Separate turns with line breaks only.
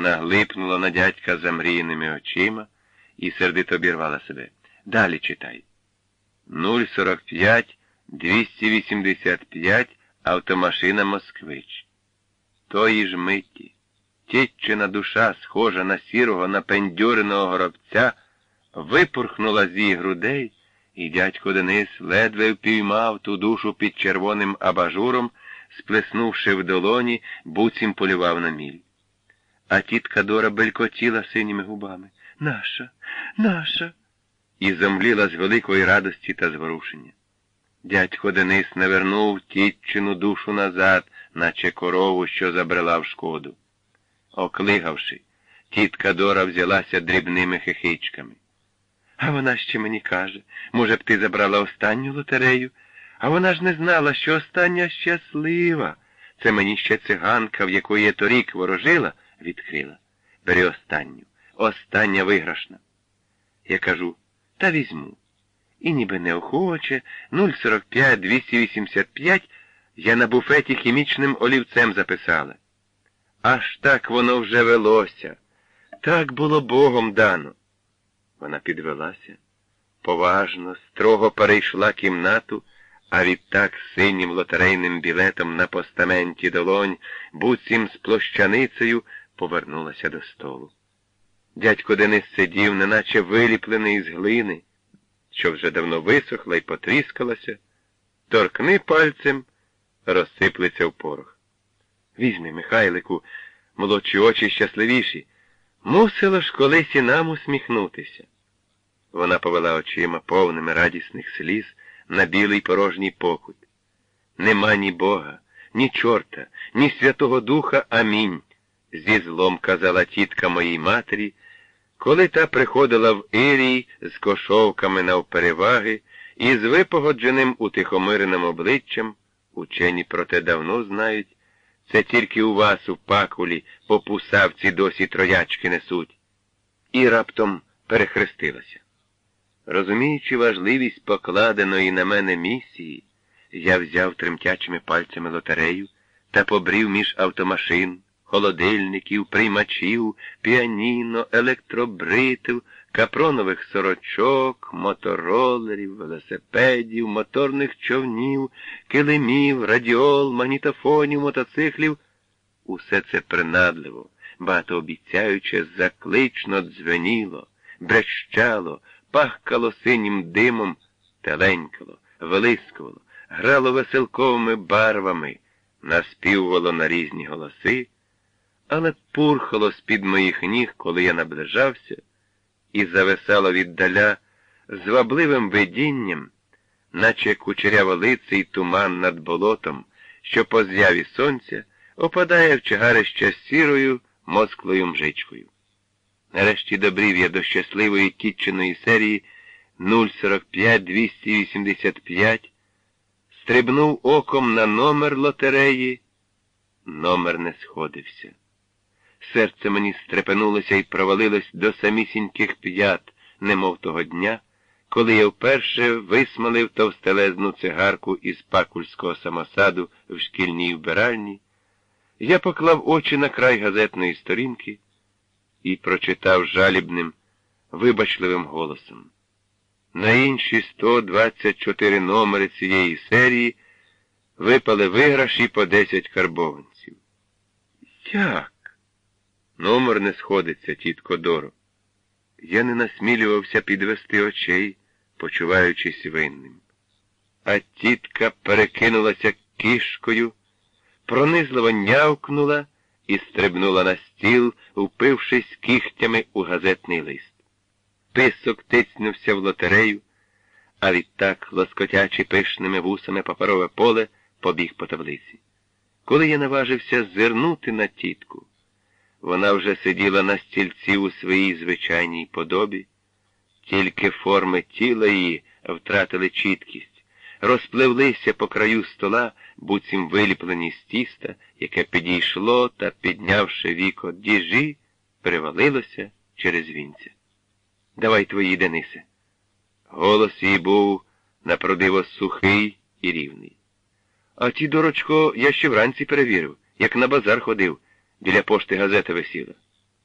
Вона глипнула на дядька замріяними очима і сердито обірвала себе. Далі читай. 045 285 автомашина Москвич. Тої ж миті. Тітчина душа, схожа на сірого напендюреного горобця, випурхнула з її грудей, і дядько Денис ледве впіймав ту душу під червоним абажуром, сплеснувши в долоні, буцім полював на міль. А тітка Дора белькотіла синіми губами. Наша, наша. І зомліла з великої радості та зворушення. Дядько Денис навернув тітчину душу назад, наче корову, що забрела в шкоду. Оклигавши, тітка Дора взялася дрібними хихичками. А вона ще мені каже, може б ти забрала останню лотерею, а вона ж не знала, що остання щаслива. Це мені ще циганка, в якої я торік ворожила, відкрила. Бери останню. Остання виграшна. Я кажу, та візьму. І ніби неохоче, 045 285 я на буфеті хімічним олівцем записала. Аж так воно вже велося. Так було Богом дано. Вона підвелася, поважно, строго перейшла кімнату, а відтак синім лотерейним білетом на постаменті долонь, буцім з площаницею, повернулася до столу. Дядько Денис сидів, неначе виліплений з глини, що вже давно висохла і потріскалася, торкни пальцем, розсиплеться в порох. Візьми, Михайлику, молодші очі щасливіші. Мусило ж колись і нам усміхнутися. Вона повела очима повними радісних сліз на білий порожній покут. Нема ні Бога, ні чорта, ні Святого Духа, амінь, зі злом казала тітка моїй матері, коли та приходила в Ірій з кошовками навпереваги і з випогодженим утихомиреним обличчям, учені про те давно знають, це тільки у вас у пакулі по пусавці досі троячки несуть. І раптом перехрестилася. Розуміючи важливість покладеної на мене місії, я взяв тремтячими пальцями лотерею та побрів між автомашин, холодильників, приймачів, піаніно, електробритів, капронових сорочок, моторолерів, велосипедів, моторних човнів, килимів, радіол, магнітофонів, мотоциклів. Усе це принадливо, багатообіцяюче, заклично дзвеніло, брещало, пахкало синім димом, теленькало, вилискувало, грало веселковими барвами, наспівувало на різні голоси, але пурхало з-під моїх ніг, коли я наближався, і зависало віддаля звабливим видінням, наче кучеряволиций туман над болотом, що по з'яві сонця опадає в чагарище сірою москлою мжичкою. Нарешті добрів я до щасливої тітчиної серії 045-285, стрибнув оком на номер лотереї. Номер не сходився. Серце мені стрепенулося і провалилось до самісіньких п'ят, немов того дня, коли я вперше висмалив товстелезну цигарку із пакульського самосаду в шкільній вбиральні, я поклав очі на край газетної сторінки і прочитав жалібним, вибачливим голосом. На інші 124 номери цієї серії випали виграші по 10 карбованців. Як? Номер не сходиться, тітко Доро. Я не насмілювався підвести очей, почуваючись винним. А тітка перекинулася кішкою, пронизливо нявкнула і стрибнула на стіл, впившись кігтями у газетний лист. Писок тицнувся в лотерею, а відтак, лоскотячи пишними вусами паперове поле, побіг по таблиці. Коли я наважився зирнути на тітку, вона вже сиділа на стільці у своїй звичайній подобі, тільки форми тіла її втратили чіткість, розпливлися по краю стола, буцім виліплені з тіста, яке підійшло та, піднявши віко діжі, перевалилося через вінця. Давай твої, Денисе. Голос її був напродиво сухий і рівний. А ті, дорочко, я ще вранці перевірив, як на базар ходив, біля пошти газета висіла.